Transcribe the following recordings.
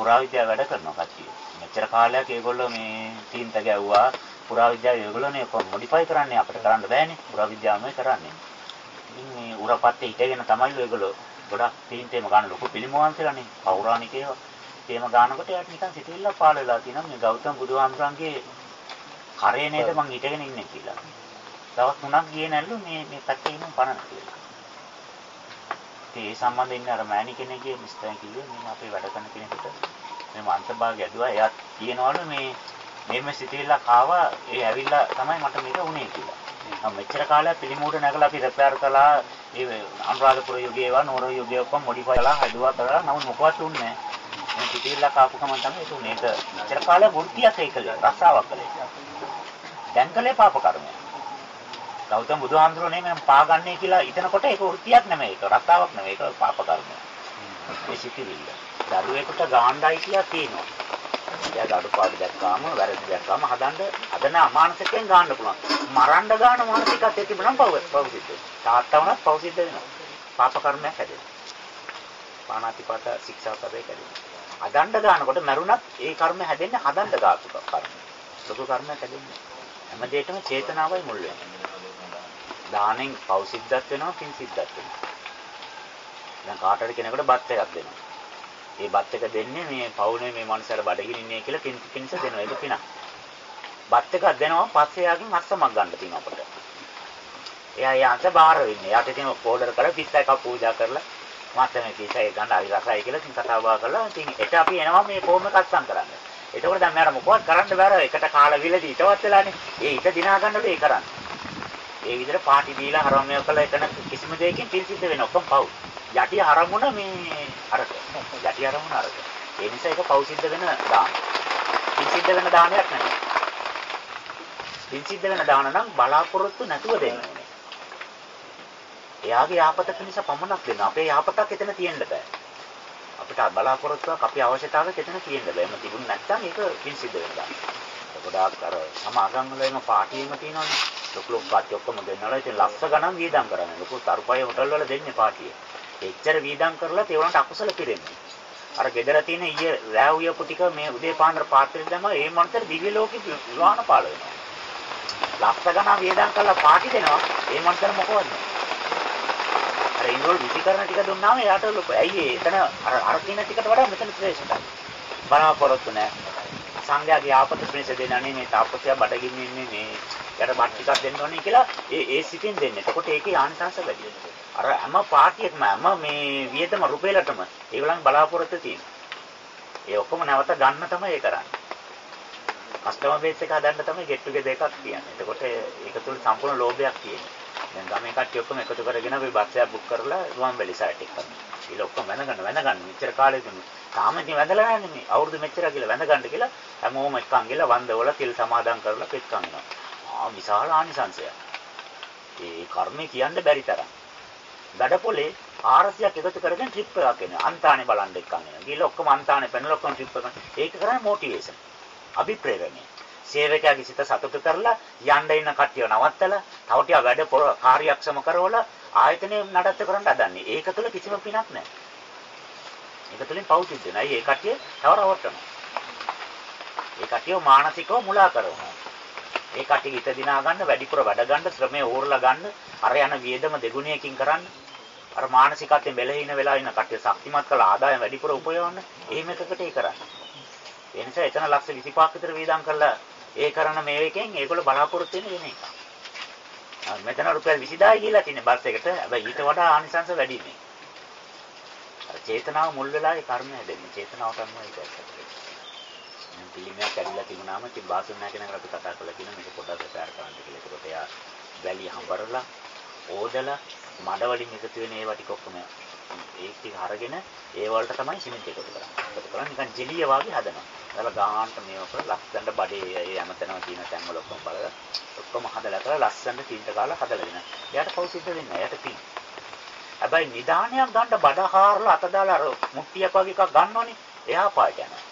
පුරාවිද්‍යාව වැඩ කරනවා කට්ටිය. මෙච්චර කාලයක් ඒගොල්ලෝ මේ තීන්ත ගැව්වා පුරාවිද්‍යාව ඒගොල්ලෝනේ මොඩිෆයි කරන්නේ අපිට කරන්න බෑනේ. පුරාවිද්‍යාවමයි කරන්නේ. ඉතින් මේ උරපත්තේ හිටගෙන තමයි ඒගොල්ලෝ ගොඩක් තීන්තේම ගන්න ලොකු පිළිමවන්සලානේ. පෞරාණිකේව තේම ගන්නකොට යාට නිකන් සිතිවිල්ල පාළ වෙලා තියෙනවා. මේ ගෞතම බුදුහාමුදුරන්ගේ කරේ නේද මං හිටගෙන ඉන්නේ කියලා. දවස් 3ක් ගියේ නැල්ලු මේ මේ පැත්තේ ඉන්න පණන කියලා. ඒ සම්බන්ධයෙන් අර මෑණි කෙනෙක්ගේ මිස්ටර් කිව්වේ මේ අපේ වැඩ කරන කෙනෙකුට මේ මන්තභාගය ඇදුවා. එයා කියනවලු මේ මෙහෙම සිතිවිල්ලක් ආවා ඒ ඇවිල්ලා තමයි මට මේක උනේ කියලා. මම මෙච්චර කාලයක් පිළිමෝඩ නැගලා අපි රිපෙයාර් කළා ඒ අනුරාධපුර යුගයේවා නෝර යුගයේ ඔක්කොම මොඩිෆයි කළා හදුවා කරලා නමුත් මොකවත් උන්නේ නැහැ. මේ සිතිවිල්ලක් ආපු ගමන් තමයි ඒක උනේ. ඒක මෙච්චර කාලයක් වෘත්තියක් ඒකලේ රස්සාවක් කළේ. දැන් කළේ පාප කර්මයක්. ගෞතම බුදුහාමුදුරනේ මම පාගන්නේ කියලා හිතනකොට ඒක වෘත්තියක් නෙමෙයි ඒක රස්සාවක් නෙමෙයි ඒක පාප කර්මයක්. ඒ සිතිවිල්ල. දරුවෙකුට ගාණ්ඩයි කියලා කියනවා. එයාට අඩුපාඩු දැක්කාම වැරදි දැක්කාම හදන්න හදන අමානසිකයෙන් ගන්න පුළුවන්. මරන්න ගන්න මානසිකත් තිබුණම පව පවසිද්ධ. තාත්තා වුණත් පවසිද්ධ වෙනවා. පාප කර්මයක් හැදෙනවා. පාණාතිපාත ශික්ෂා පදේ කැදෙනවා. හදන්න ගන්නකොට මරුණත් ඒ කර්ම හැදෙන්නේ හදන්න ගාතු කර්ම. ලොකු කර්මයක් හැදෙන්නේ. හැම දෙයකම චේතනාවයි මුල් වෙන්නේ. දානෙන් පව් සිද්ධාත් වෙනවා පින් සිද්ධාත් වෙනවා. දැන් කාටද කෙනෙකුට බත් එකක් දෙනවා. ඒ බත් එක දෙන්නේ මේ පවුනේ මේ මනුස්සයාට බඩගිනින්නේ කියලා පින් පින්ස දෙනවා. ඒක පිනක්. බත් එකක් දෙනවා පස්සේ යාගෙන් අස්සමක් ගන්න තියෙනවා අපිට. එයා යාන්ත බාර වෙන්නේ. යාට ඉතින් පොඩර කරලා පිස්ස එකක් පූජා කරලා මාත් මේ පිස්ස එක ගන්න හරි රසයි කියලා ඉතින් කතා බහ කරලා ඉතින් එට අපි එනවා මේ කොහොම කස්සම් කරන්න. එතකොට දැන් මට මොකවත් කරන්න බැර එකට කාලා විලදී ඊටවත් වෙලානේ. ඒ ඊට දිනා ගන්නද ඒ කරන්නේ. ඒ විදිහට පාටි දීලා හරම්ය කළා එතන කිසිම දෙයකින් පිල් සිද්ධ වෙන ඔක්කොම පව්. යටි හරමුණ මේ අරක. යටි හරමුණ අරක. ඒ නිසා ඒක පව් සිද්ධ වෙන දාන. පිල් සිද්ධ වෙන දානයක් නෙමෙයි. පිල් සිද්ධ වෙන දාන නම් බලාපොරොත්තු නැතුව දෙන්න ඕනේ. එයාගේ යාපත පිණිස පමණක් දෙන්න. අපේ යාපතක් එතන තියෙන්න බෑ. අපිට බලාපොරොත්තුවක් අපේ අවශ්‍යතාවයක් එතන තියෙන්න බෑ. එම තිබුණ නැත්නම් ඒක පිල් සිද්ධ වෙනවා. ගොඩාක් අර සමාගම් වල එම පාටියෙම තියෙනවනේ. ලොකු ලොකු පාටි ඔක්කොම දෙන්නාලා ඉතින් ලක්ෂ ගණන් වියදම් කරන්නේ. ලොකු තරුපය හොටල් වල දෙන්නේ පාටිය. එච්චර වියදම් කරලා තේවලන්ට අකුසල පිරෙන්නේ. අර ගෙදර තියෙන ඊයේ රෑ උයපු ටික මේ උදේ පාන්දර පාත්‍රෙට දැම්ම ඒ මනතර දිව්‍ය ලෝකෙ විවාහන පාල වෙනවා. ලක්ෂ ගණන් වියදම් කරලා පාටි දෙනවා. ඒ මනතර මොකවද? අර ඉන්වෝල් විසිකරන ටික දුන්නාම එයාට ලොකු. ඇයි ඒ එතන අර අර තියෙන ටිකට වඩා මෙතන ශ්‍රේෂ්ඨයි. බලාපොරොත්තු නැහැ. සංඝයාගේ ආපත පිණිස දෙන්නනේ මේ තාපසයා බඩගින්න ඉන්නේ මේ යට බත් ටිකක් දෙන්න ඕනේ කියලා ඒ ඒ සිතින් දෙන්නේ. එතකොට ඒකේ ආනිසංස වැඩි. අර හැම පාටියක්ම හැම මේ වියදම රුපියලටම ඒගොල්ලන් බලාපොරොත්තු තියෙනවා. ඒ ඔක්කොම නැවත ගන්න තමයි ඒ කරන්නේ. කස්ටමර් බේස් එක හදන්න තමයි get together එකක් කියන්නේ. එතකොට ඒක තුල සම්පූර්ණ ලෝභයක් තියෙනවා. දැන් ගමේ කට්ටිය ඔක්කොම එකතු කරගෙන අපි බස් එකක් බුක් කරලා රුවන්වැලි සයිට් එක කරනවා. ඊළ ඔක්කොම වැඳගන්න වැඳගන්න මෙච්චර කාලෙක තාම ඉතින් වැඳලා නැහැ මේ අවුරුදු මෙච්චර කියලා වැඳගන්න කියලා හැමෝම එක්කන් ගිහලා වන්දවල තිල් සමාදන් කරලා පෙත්කම් වෙනවා. ආ විශාල ආනිසංශයක්. ඒ කර්මය කියන්න බැරි තරම්. ගඩපොලේ 400ක් එකතු කරගෙන ට්‍රිප් එකක් එනවා. අන්තානේ බලන්න එක්කන් එනවා. ගිහලා ඔක්කොම අන්තානේ පැනලා ඔක්කොම ට්‍රිප් එක. ඒක කරන්නේ මොටිවේෂන්. අභිප්‍රේරණය. සේවකයාගේ සිත සතුටු කරලා යන්න ඉන්න කට්ටිය නවත්තලා තව ටික වැඩ කාර්යක්ෂම කරවලා ආයතනය නඩත්තු කරන්න හදන්නේ. ඒක තුළ කිසිම පිනක් නැහැ. ඒක තුළින් පව් සිද්ධ වෙනවා. ඒ කට්ටිය තව රවට්ටනවා. ඒ කට්ටිය මානසිකව මුලා කරනවා. ඒ කට්ටිය හිත දිනා ගන්න වැඩිපුර වැඩ ගන්න ශ්‍රමය ඕරලා ගන්න අර යන වියදම දෙගුණයකින් කරන්න අර මානසිකත්වයෙන් බැලහින වෙලා ඉන්න කට්ටිය ශක්තිමත් කළ ආදායම වැඩිපුර උපයවන්න එහෙම එකකට ඒ කරන්නේ. ඒ නිසා එතන ලක්ෂ 25ක් විතර වියදම් කරලා ඒ කරන මේ එකෙන් ඒගොල්ලෝ බලාපොරොත්තු වෙන වෙන එකක්. මෙතන රුපියල් 20000 කියලා තියෙන බස් එකට. හැබැයි ඊට වඩා ආනිසංස වැඩි නේ. අර චේතනාව මුල් වෙලා ඒ කර්මය හැදෙන්නේ. චේතනාව තමයි ඒක ඇත්තට. මම පිළිමයක් ඇවිල්ලා තිබුණාම ඉතින් බාසුන් නැහැ කෙනෙක් අපි කතා කරලා කියන මේක පොඩ්ඩක් ප්‍රචාර කරන්න කියලා. ඒකට එයා වැලිය හඹරලා ඕදලා මඩ වලින් එකතු වෙන ඒවා ටික ඔක්කොම ඒක ටික අරගෙන ඒ වලට තමයි සිමෙන්ති එකතු කරන්නේ. එකතු කරලා නිකන් ජෙලිය වගේ හදනවා. ඒලා ගාහන්ට මේව කරලා ලස්සනට බඩේ ඒ හැමතැනම තියෙන තැන් වල ඔක්කොම බලලා ඔක්කොම හදලා කරලා ලස්සනට තීන්ත කාලා හදලා දෙනවා. එයාට පෞ සිද්ධ වෙන්නේ නැහැ. එයාට පිං. හැබැයි නිදානයක් ගන්න බඩ හාරලා අත දාලා අර මුට්ටියක් වගේ එකක් ගන්නවනේ. එයා පාට යනවා.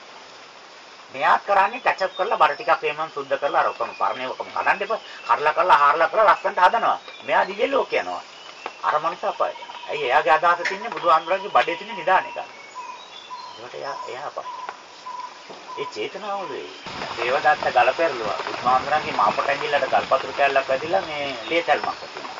මෙයා කරන්නේ කැචප් කරලා බර ටිකක් එමන් සුද්ධ කරලා අර ඔක්කොම පරණේ ඔක්කොම කඩන්න එපා. කරලා කරලා හාරලා කරලා ලස්සනට හදනවා. මෙයා දිව්‍ය ලෝක යනවා. අර මනුස්ස අපාය යනවා. ඇයි එයාගේ අදහස තින්නේ බුදු ආන්දරගේ බඩේ තියෙන නිදාන එක. ඒකට එයා එයා අපාය. ඒ චේතනාවද ඒ. දේවදත්ත ගල පෙරළුවා. බුද්ධාන්තරන්ගේ මාපට ඇඟිල්ලට ගල්පතුරු කැල්ලක් වැදිලා මේ ලේ තල්මක් තියෙනවා.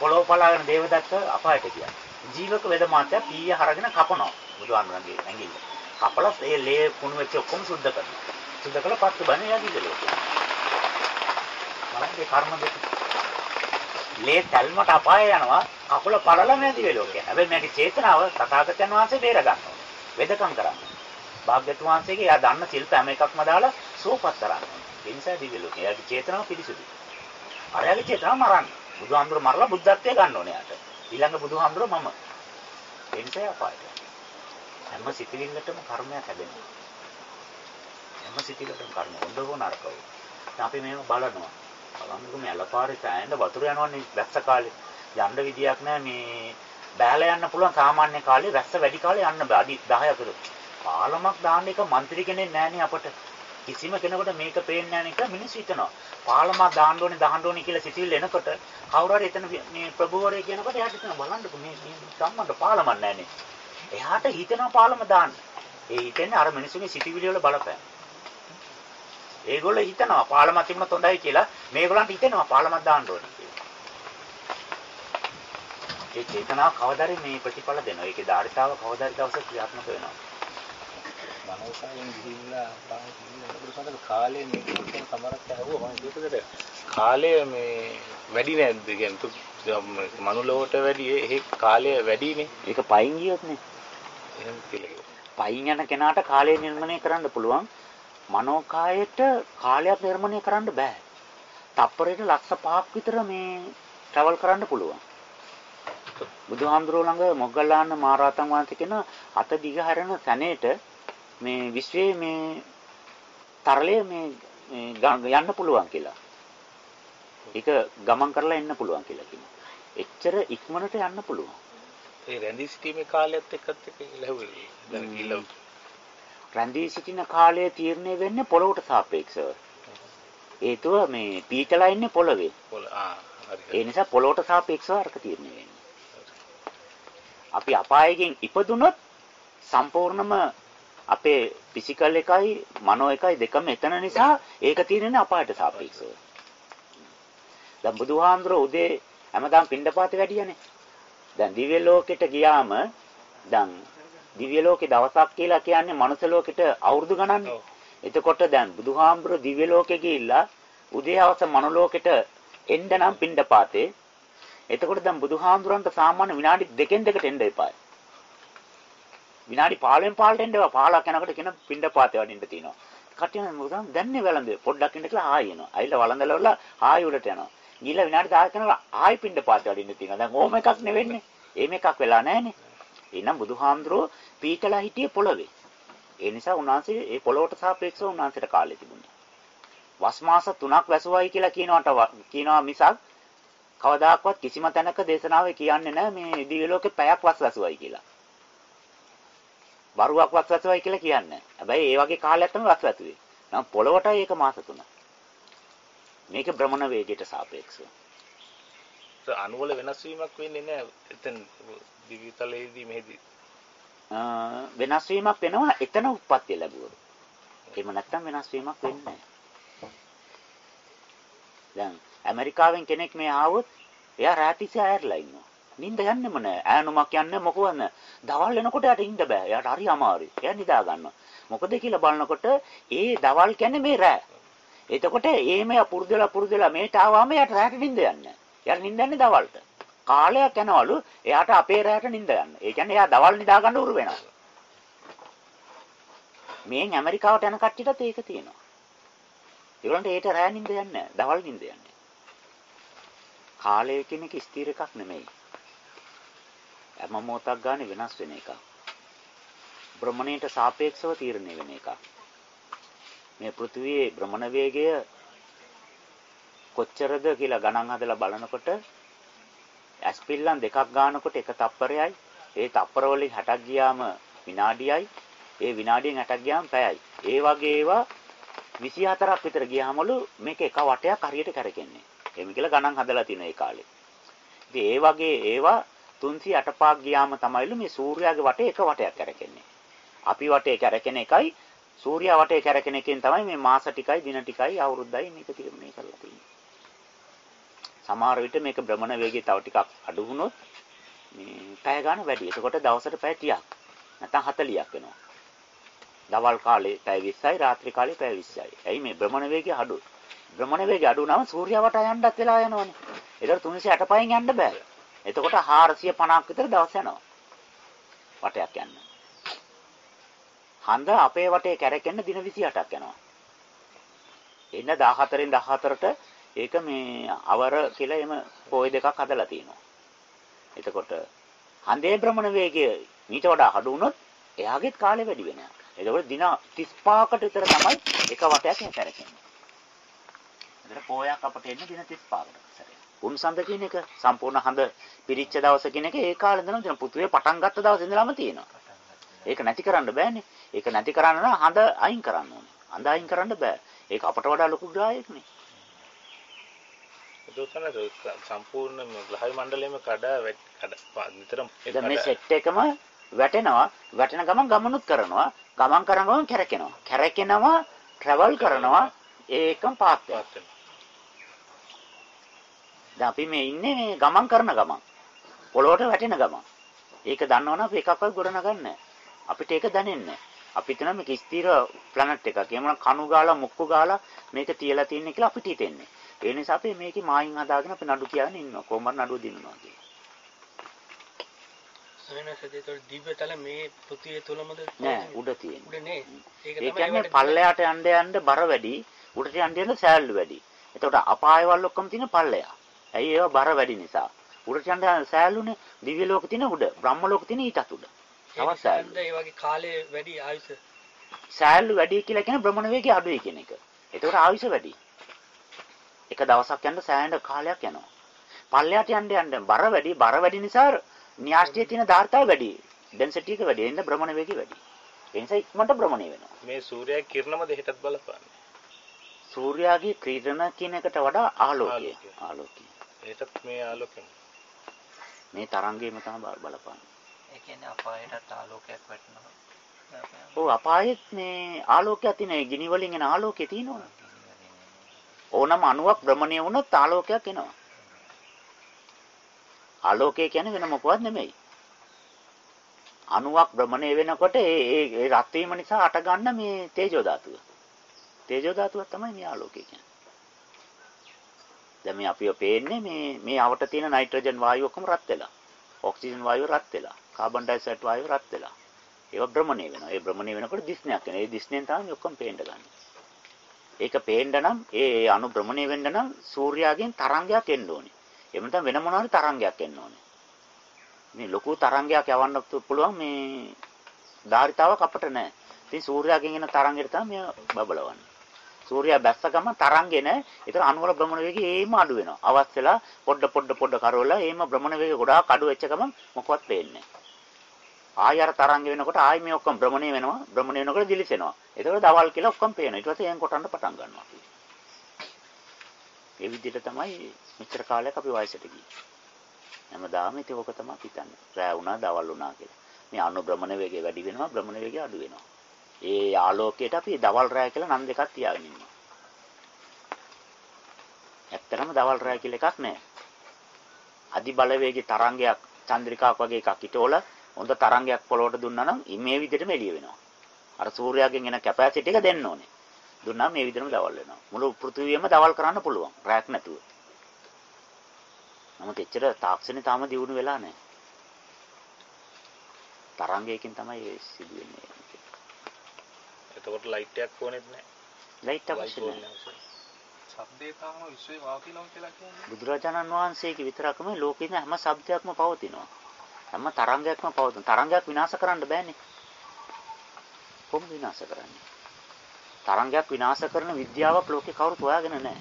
පොළොව පලාගෙන දේවදත්ත අපායට ගියා. ජීවක වේද මාත්‍යා පීය හරගෙන කපනවා. බුදුහාමුදුරන්ගේ ඇඟිල්ල. කපලා ඒ ලේ කුණු වෙච්ච ඔක්කොම සුද්ධ කරනවා. සුද්ධ කළා පත්තු බණ යදිද ලෝකෙ. බලන්න කර්ම දෙක. ලේ තල්මට අපාය යනවා කකුල පළල නැති වෙලෝකේ. හැබැයි මේකේ චේතනාව තථාගතයන් වහන්සේ බේර ගන්නවා. වෙදකම් කරන්නේ. භාග්‍යතුන් වහන්සේගේ එයා දන්න සිල්ප හැම එකක්ම දාලා සෝපත් කරන්නේ. ඒ නිසා දිව්‍ය ලෝකේ. එයාගේ චේතනාව පිරිසුදුයි. අරයාගේ චේතනාව මරන්න. බුදුහාමුදුර මරලා බුද්ධත්වයේ ගන්න ඕනේ යාට. ඊළඟ බුදුහාමුදුර මම. ඒ නිසා අපායට. හැම සිතිවිල්ලටම කර්මයක් හැදෙනවා. හැම සිතිවිල්ලටම කර්ම හොඳ හෝ නරක හෝ. අපි මේව බලනවා. බලන්නකො මේ ඇලපාරේ සෑහෙන වතුර යනවනේ වැස්ස කාලේ. යන්න විදියක් නැහැ මේ බෑලා යන්න පුළුවන් සාමාන්‍ය කාලේ වැස්ස වැඩි කාලේ යන්න බෑ. අඩි 10 අතර. පාලමක් දාන්න එක മന്ത്രി කෙනෙක් නැහනේ අපට. කිසිම කෙනෙකුට මේක පේන්නේ නැහැ නේ කියලා මිනිස්සු හිතනවා. පාලමක් දාන්න ඕනේ දාන්න ඕනේ කියලා සිතිවිල්ල එනකොට කවුරු හරි එතන මේ ප්‍රභූවරේ කියනකොට එයාට හිතෙනවා බලන්නකො මේ මේ සම්බන්ධ පාලමක් නැහනේ. එයාට හිතෙනවා පාලම දාන්න. ඒ හිතන්නේ අර මිනිස්සුගේ සිතිවිලි වල බලපෑම. ඒගොල්ලෝ හිතනවා පාලමක් තිබුණොත් හොඳයි කියලා. මේගොල්ලන්ට හිතෙනවා පාලමක් දාන්න ඕනේ කියලා. ඒ චේතනාව කවදාද මේ ප්‍රතිඵල දෙනවා. ඒකේ ධාරිතාව කවදාද දවසක ක්‍රියාත්මක වෙනවා. මනෝසයෙන් ගිහිල්ලා පාන කාලේ මේ සමරක් ඇහුවා මම ඒකකට කාලය මේ වැඩි නැද්ද කියන්නේ මනුලෝකට වැඩි ඒ කාලය වැඩිනේ ඒක පයින් ගියොත් නේ. එහෙම කියලා පයින් යන කෙනාට කාලය නිර්මණය කරන්න පුළුවන්. මනෝකායට කාලයක් නිර්මණය කරන්න බෑ. තප්පරයකට ලක්ෂ 5ක් විතර මේ ට්‍රැවල් කරන්න පුළුවන්. බුදුහාමුදුරුවෝ ළඟ මොග්ගල්ලාන මහරහතන් වහන්සේ කියන අත දිග හැරෙන තැනේට මේ විශ්වයේ මේ තරලය මේ යන්න පුළුවන් කියලා. ඒක ගමන් කරලා එන්න පුළුවන් කියලා කියනවා. එච්චර ඉක්මනට යන්න පුළුවන්. ඒ රැඳී සිටීමේ කාලයත් එක්කත් එක්ක ලැබුවේ. දැන් ගිහිල්ලා රැඳී සිටින කාලය තීරණය වෙන්නේ පොළොවට සාපේක්ෂව. හේතුව මේ පීතලා ඉන්නේ පොළවේ. ඒ නිසා පොළොවට සාපේක්ෂව අරක තීරණය වෙන්නේ. අපි අපායකින් ඉපදුනොත් සම්පූර්ණම අපේ ෆිසිකල් එකයි මනෝ එකයි දෙකම එතන නිසා ඒක තියෙන්නේ අපායට සාපේක්ෂව. දැන් බුදුහාඳුර උදේ හැමදාම පින්ඩපාතේ වැඩියනේ. දැන් දිව්‍ය ලෝකෙට ගියාම දැන් දිව්‍ය ලෝකේ දවසක් කියලා කියන්නේ මනුස්ස ලෝකෙට අවුරුදු ගණන්නේ. එතකොට දැන් බුදුහාඳුර දිව්‍ය ලෝකෙ ගිහිල්ලා උදේ හවස මනුලෝකෙට එන්න නම් පින්ඩපාතේ. එතකොට දැන් බුදුහාඳුරන්ට සාමාන්‍ය විනාඩි දෙකෙන් දෙකට එන්න එපායි. විනාඩි 15න් 15ට එන්න ඒවා 15ක් යනකොට කියන පින්ඩපාතේ වඩින්න තියෙනවා. කටියන මොකද දැන්නේ වැළඳ පොඩ්ඩක් ඉන්න කියලා ආයෙ එනවා. ඇවිල්ලා වළඳලවලා ආයෙ උඩට යනවා. ගිහලා විනාඩි 10ක් යනකොට ආයෙ පින්ඩපාතේ වඩින්න තියෙනවා. දැන් ඕම එකක් නෙවෙන්නේ. එහෙම එකක් වෙලා නැහනේ. එහෙනම් බුදුහාමුදුරුවෝ පීකලා හිටියේ පොළවේ. ඒ නිසා උන්වහන්සේ ඒ පොළොවට සාපේක්ෂව උන්වහන්සේට කාලය තිබුණා. වස් මාස 3ක් වැසුවයි කියලා කියනවට කියනවා මිසක් කවදාකවත් කිසිම තැනක දේශනාවේ කියන්නේ නැහැ මේ දිව්‍ය ලෝකේ පැයක් වස් වැසුවයි කියලා. වරුවක් වස් වැසුවයි කියලා කියන්නේ. හැබැයි ඒ වගේ කාලයක් තමයි වස් වැසුවේ. නම් පොළොවටයි ඒක මාස 3. මේක භ්‍රමණ වේගයට සාපේක්ෂව. අණුවල වෙනස් වීමක් වෙන්නේ නැහැ. එතන දිවිතලයේදී මෙහෙදී. වෙනස් වීමක් වෙනවා එතන උත්පත්ති ලැබුවොත්. එහෙම නැත්නම් වෙනස් වීමක් වෙන්නේ නැහැ. දැන් ඇමරිකාවෙන් කෙනෙක් මේ ආවොත් එයා රාතිසේ ඇරලා ඉන්නවා. නිින්ද යන්නෙම නෑ. ඈනුමක් යන්නේ මොකවන්න. දවල් වෙනකොට යාට ඉන්න බෑ. යාට හරි අමාරුයි. එයා නිදා ගන්නවා. මොකද කියලා බලනකොට ඒ දවල් කියන්නේ මේ රෑ. එතකොට ඒම පුරුදුලා පුරුදුලා මේට ආවම යාට රැට නිින්ද යන්නේ. යාට නිින්ද යන්නේ දවල්ට. කාලයක් යනවලු එයාට අපේ රැට නිින්ද යන්න. ඒ කියන්නේ එයා දවල් නිදා ගන්න උරු වෙනවා. මේන් ඇමරිකාවට යන කට්ටියටත් ඒක තියෙනවා. ඒගොල්ලන්ට ඒට රෑ නිින්ද යන්නේ නැහැ. දවල් නිින්ද යන්නේ. කාලය කියන එක ස්ථිර එකක් නෙමෙයි. හැම මොහොතක් ගන්න වෙනස් වෙන එකක්. භ්‍රමණයට සාපේක්ෂව තීරණය වෙන එකක්. මේ පෘථිවියේ භ්‍රමණ වේගය කොච්චරද කියලා ගණන් හදලා බලනකොට ඇස්පිල්ලම් දෙකක් ගන්නකොට එක තප්පරයයි ඒ තප්පර වලින් 60ක් ගියාම විනාඩියයි ඒ විනාඩියෙන් 60ක් ගියාම පැයයි. ඒ වගේ ඒවා 24ක් විතර ගියාමලු මේක එක වටයක් හරියට කරකෙන්නේ. එහෙම කියලා ගණන් හදලා තියෙන ඒ කාලේ. ඉතින් ඒ වගේ ඒවා 385ක් ගියාම තමයිලු මේ සූර්යාගේ වටේ එක වටයක් කරකෙන්නේ. අපි වටේ කරකෙන එකයි සූර්යා වටේ කැරකෙන එකෙන් තමයි මේ මාස ටිකයි දින ටිකයි අවුරුද්දයි මේක තීරණය කරලා තියෙන්නේ. සමහර විට මේක භ්‍රමණ වේගය තව ටිකක් අඩු වුණොත් මේ පැය ගන්න වැඩි. එතකොට දවසට පැය 30ක් නැත්නම් 40ක් වෙනවා. දවල් කාලේ පැය 20යි රාත්‍රී කාලේ පැය 20යි. ඇයි මේ භ්‍රමණ වේගය අඩු? භ්‍රමණ වේගය අඩු වුණාම සූර්යා වට යන්නත් වෙලා යනවනේ. ඒතර 365න් යන්න බෑ. එතකොට 450ක් විතර දවස් යනවා. වටයක් යන්න. හන්ද අපේ වටේ කැරකෙන්න දින 28ක් යනවා. එන්න 14න් 14ට ඒක මේ අවර කියලා එම පොය දෙකක් හදලා තියෙනවා. එතකොට හන්දේ භ්‍රමණ වේගය මීට වඩා අඩු වුණොත් එයාගේත් කාලය වැඩි වෙනවා. එතකොට දින 35කට විතර තමයි එක වටයක් කැරකෙන්නේ. එතන පොයක් අපට එන්න දින 35කට සැරේ. උන්සන්ද කියන එක සම්පූර්ණ හඳ පිරිච්ච දවස කියන එක ඒ කාලේ ඉඳන්ම තියෙන පුතුවේ පටන් ගත්ත දවසේ ඉඳලාම තියෙනවා. ඒක නැති කරන්න බෑනේ. ඒක නැති කරන්න නම් හඳ අයින් කරන්න ඕනේ. හඳ අයින් කරන්න බෑ. ඒක අපට වඩා ලොකු ග්‍රහයක්නේ. ඒක සම්පූර්ණ ග්‍රහය මණ්ඩලයේම කඩා කඩ නිතරම දැන් මේ සෙට් එකම වැටෙනවා. වැටෙන ගමන් ගමනුත් කරනවා. ගමන් කරන ගමන් කැරකෙනවා. කැරකෙනවා ට්‍රැවල් කරනවා ඒකම පාත් වෙනවා. අපි මේ ඉන්නේ මේ ගමන් කරන ගමන්. පොළොවට වැටෙන ගමන්. ඒක දන්නවනම් අපි එකක්වත් ගොඩනගන්නේ අපිට ඒක දැනෙන්නේ අපි හිතනවා මේක ස්ථිර ප්ලැනට් එකක්. එහෙම නම් කණු ගාලා මුක්කු ගාලා මේක තියලා තින්නේ කියලා අපිට හිතෙන්නේ. ඒ නිසා අපි මේකේ මායින් හදාගෙන අපි නඩු කියගෙන ඉන්නවා. කොහොමද නඩුව දිනනවා කියලා. සයනසදේතර දිව්‍යතල මේ පෘථිවිය තුලමද නෑ උඩ තියෙන. උඩ නේ. ඒක ඒ තමයි කියන්නේ ඒවට පල්ලයට යන්න යන්න බර වැඩි, උඩට යන්න යන්න සෑල්ලු වැඩි. එතකොට අපායවල ඔක්කොම තියෙන පල්ලය. ඇයි ඒවා බර වැඩි නිසා. උඩට යන්න සෑල්ලුනේ දිව්‍ය ලෝක තියෙන උඩ, බ්‍රහ්ම ලෝක තියෙන ඊටත් උඩ. ඒ තවත් සෑල්ලු. ඒ වගේ කාලේ වැඩි ආයුෂ සෑල්ලු වැඩි කියලා කියන්නේ භ්‍රමණ වේගය අඩුයි කියන එක. එතකොට ආයුෂ වැඩි. එක දවසක් යන්න සෑහෙන කාලයක් යනවා. පල්ලයට යන්න යන්න බර වැඩි, බර වැඩි නිසා න්‍යාස්ටියේ තියෙන ධාර්තාව වැඩි. ඩෙන්සිටි එක වැඩි. එන්න භ්‍රමණ වේගය වැඩි. ඒ නිසා ඉක්මනට භ්‍රමණය වෙනවා. මේ සූර්යයා කිරණමද හෙටත් බලපාන්නේ. සූර්යාගේ ක්‍රීඩන කියන එකට වඩා ආලෝකය. ආලෝකය. ආලෝකය. හෙටත් මේ ආලෝකෙම. මේ තරංගයම තමයි බල- බලපාන්නේ. ඒ කියන්නේ අපායටත් ආලෝකයක් වැටෙනවා. ඔව් අපායෙත් මේ ආලෝකයක් තියෙන ඒ ගිනි වලින් එන ආලෝකය තියෙනවනේ. ඕනම අණුවක් භ්‍රමණය වුණොත් ආලෝකයක් එනවා. ආලෝකය කියන්නේ වෙන මොකවත් නෙමෙයි. අණුවක් භ්‍රමණය වෙනකොට ඒ ඒ ඒ රත් වීම නිසා අට ගන්න මේ තේජෝ ධාතුව. තේජෝ ධාතුව තමයි මේ ආලෝකය කියන්නේ. දැන් මේ අපිව පේන්නේ මේ මේ අවට තියෙන නයිට්‍රජන් වායුව ඔක්කොම රත් වෙලා. ඔක්සිජන් වායුව රත් වෙලා. කාබන් ඩයොක්සයිඩ් වායුව රත් වෙලා. ඒවා භ්‍රමණය වෙනවා. ඒ භ්‍රමණය වෙනකොට දිස්නයක් වෙනවා. ඒ දිස්නෙන් තමයි ඔක්කොම පේන්න ගන්න. ඒක පේන්න නම් ඒ අණු භ්‍රමණය වෙන්න නම් සූර්යාගෙන් තරංගයක් එන්න ඕනේ. එහෙම නැත්නම් වෙන මොනවා හරි තරංගයක් එන්න ඕනේ. මේ ලොකු තරංගයක් යවන්න පුළුවන් මේ ධාරිතාවක් අපිට නැහැ. ඉතින් සූර්යාගෙන් එන තරංගයට තමයි මෙය බබලවන්නේ. සූර්යයා බැස්ස ගමන් තරංගේ නැහැ. ඒතර අණුවල භ්‍රමණ වේගය ඒම අඩු වෙනවා. අවස් වෙලා පොඩ පොඩ පොඩ කරවලා ඒම භ්‍රමණ වේගය ගොඩාක් අඩු වෙච්ච ගමන් මොකවත් පේන්නේ නැහැ. ආය අර තරංග වෙනකොට ආයි මේ ඔක්කොම භ්‍රමණය වෙනවා. භ්‍රමණය වෙනකොට දිලිසෙනවා. ඒතකොට දවල් කියලා ඔක්කොම පේනවා. ඊට පස්සේ එයන් කොටන්න පටන් ගන්නවා. ඒ විදිහට තමයි මෙච්චර කාලයක් අපි වයසට ගියේ. හැමදාම ඉතින් ඕක තමයි හිතන්නේ. රෑ වුණා, දවල් වුණා කියලා. මේ අණු භ්‍රමණ වේගය වැඩි වෙනවා, භ්‍රමණ වේගය අඩු වෙනවා. ඒ ආලෝකයට අපි දවල් රෑ කියලා නම් දෙකක් තියාගෙන ඉන්නවා. ඇත්තටම දවල් රෑ කියලා එකක් නැහැ. අධි බලවේගී තරංගයක් චන්ද්‍රිකාවක් වගේ එකක් හිටවල හොඳ තරංගයක් පොළොවට දුන්නා නම් මේ විදිහටම එළිය වෙනවා. අර සූර්යාගෙන් එන කැපැසිටි එක දෙන්න ඕනේ. දුන්නාම මේ විදිහටම දවල් වෙනවා. මුළු පෘථිවියම දවල් කරන්න පුළුවන් රැක් නැතුව. නමුත් එච්චර තාක්ෂණය තාම දියුණු වෙලා නැහැ. තරංගයකින් තමයි සිදුවෙන්නේ. එතකොට ලයිට් එකක් ඕනෙත් නැහැ. ලයිට් අවශ්‍ය නැහැ. ඕනේ සබ්දේ තාම විශ්වේ පවතිනවා කියලා කියන්නේ. බුදුරජාණන් වහන්සේගේ විතරක්ම ලෝකේ හැම શબ્දයක්ම පවතිනවා. හැම තරංගයක්ම පවතින. තරංගයක් විනාශ කරන්න බෑනේ. කොහොමද විනාශ කරන්නේ? තරංගයක් විනාශ කරන විද්‍යාවක් ලෝකේ කවුරුත් හොයාගෙන නැහැ.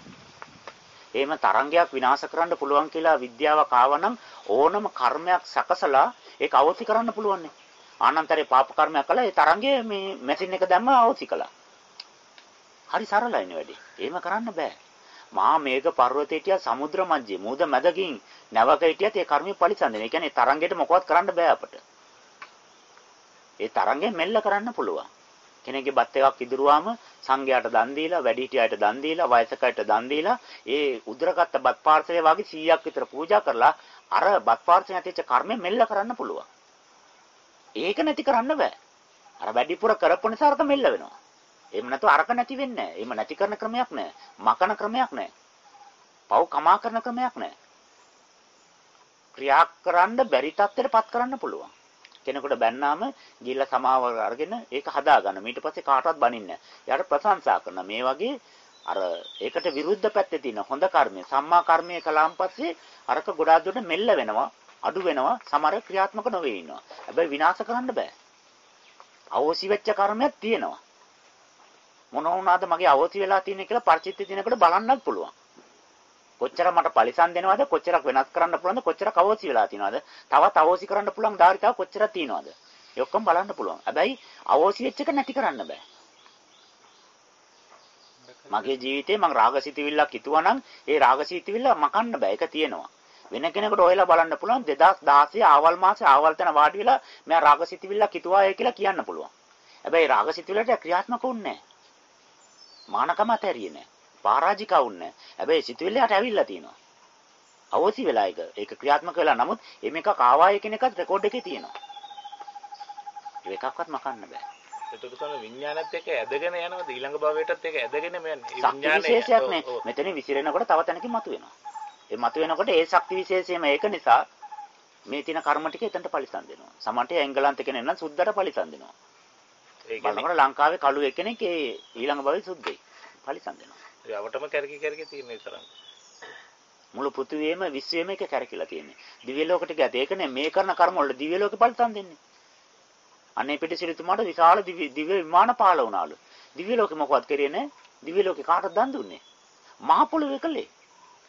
එහෙම තරංගයක් විනාශ කරන්න පුළුවන් කියලා විද්‍යාවක් ආවනම් ඕනම කර්මයක් සකසලා ඒක අවෝසි කරන්න පුළුවන් නේ. ආනන්තරේ පාප කර්මයක් කළා ඒ තරංගය මේ මැෂින් එක දැම්ම අවෝසි කළා. හරි සරලයිනේ වැඩේ. එහෙම කරන්න බෑ. මහා මේඝ පර්වතයේ හිටිය සමුද්‍ර මැජ්ජේ මූද මැදකින් නැවක හිටියත් ඒ කර්මය පරිසන්දන. ඒ කියන්නේ තරංගයට මොකවත් කරන්න බෑ අපට. ඒ තරංගය මෙල්ල කරන්න පුළුවන්. කෙනෙක්ගේ බත් එකක් ඉදිරුවාම සංඝයාට දන් දීලා, වැඩිහිටියන්ට දන් දීලා, වයසකයට දන් දීලා, ඒ උදුරගත්ත බත් පාර්සලය වගේ 100ක් විතර පූජා කරලා අර බත් පාර්සලේ ඇතිවෙච්ච කර්මය මෙල්ල කරන්න පුළුවන්. ඒක නැති කරන්න බෑ. අර වැඩිපුර කරපු නිසා අරක මෙල්ල වෙනවා. එහෙම නැතුව අරක නැති වෙන්නේ නැහැ. එහෙම නැති කරන ක්‍රමයක් නැහැ. මකන ක්‍රමයක් නැහැ. පව් කමා කරන ක්‍රමයක් නැහැ. ක්‍රියා කරන්න බැරි තත්ත්වයටපත් කරන්න පුළුවන්. කෙනෙකුට බැන්නාම ගිහිල්ලා සමාව අරගෙන ඒක හදාගන්න. ඊට පස්සේ කාටවත් බනින්න. යාට ප්‍රශංසා කරන මේ වගේ අර ඒකට විරුද්ධ පැත්තේ තියෙන හොඳ කර්මය, සම්මා කර්මය කළාන් පස්සේ අරක ගොඩාක් දුරට මෙල්ල වෙනවා, අඩු වෙනවා, සමහර ක්‍රියාත්මක නොවේ ඉන්නවා. හැබැයි විනාශ කරන්න බෑ. අවෝසි වෙච්ච කර්මයක් තියෙනවා. මොන වුණාද මගේ අවෝසි වෙලා තියෙන්නේ කියලා පරිචිත්ත දිනකට බලන්නත් පුළුවන්. කොච්චර මට පරිසම් දෙනවද කොච්චරක් වෙනස් කරන්න පුළුවන්ද කොච්චරක් අවෝසි වෙලා තියෙනවද තවත් අවෝසි කරන්න පුළුවන් ධාරිතාව කොච්චරක් තියෙනවද? ඒ ඔක්කොම බලන්න පුළුවන්. හැබැයි අවෝසි වෙච්ච එක නැති කරන්න බෑ. මගේ ජීවිතේ මං රාගසිතවිල්ලක් හිතුවා නම් ඒ රාගසිතවිල්ල මකන්න බෑ. ඒක තියෙනවා. වෙන කෙනෙකුට ඔයලා බලන්න පුළුවන් 2016 ආවල් මාසේ ආවල් තැන වාඩි වෙලා මම රාගසිතවිල්ලක් හිතුවාය කියලා කියන්න පුළුවන්. හැබැයි රාගසිතවිල්ලට ක්‍රියාත්මක වුන්නේ නැහැ. මානකම ඇතරියේ නැහැ පරාජිකා වුන්නේ හැබැයි සිතුවිල්ල යට ඇවිල්ලා තියෙනවා. අවශ්‍ය වෙලා ඒක. ඒක ක්‍රියාත්මක වෙලා නමුත් මේක කාවාය කියන එකත් රෙකෝඩ් එකේ තියෙනවා. ඒක එකක්වත් මකන්න බෑ. එතකොට තමයි විඥානත් එක්ක ඇදගෙන යනවද ඊළඟ භවයටත් ඒක ඇදගෙන යන්නේ. ශක්ති විශේෂයක් නේ. මෙතන විසිරෙනකොට තව තැනකින් මතුවෙනවා. ඒ මතුවෙනකොට ඒ ශක්ති විශේෂයම ඒක නිසා මේ තියෙන කර්ම ටික එතනට පරිසම් දෙනවා. සමහරට එංගලන්ත කෙනෙක් නම් සුද්දට පරිසම් දෙනවා. ඒ කියන්නේ ලංකාවේ කළු එක්කෙනෙක් ඒ ඊළඟ භවයේ සුද්දෙයි. පරිසම් දෙනවා. යවටම කැරකි කැරකි තියෙන විතරක්. මුළු පෘථිවියම විශ්වයම එක කැරකිලා තියෙන්නේ. දිව්‍ය ලෝකෙට ගියත් ඒකනේ මේ කරන කර්ම වල දිව්‍ය ලෝකෙ පරිසම් දෙන්නේ. අනේ පිටිසිරිතුමාට විශාල දිව්‍ය විමාන පාල වුණාලු. දිව්‍ය ලෝකෙ මොකවත් කරේ නැහැ. දිව්‍ය ලෝකෙ කාටද දන් දුන්නේ? මහ පොළොවේ කළේ.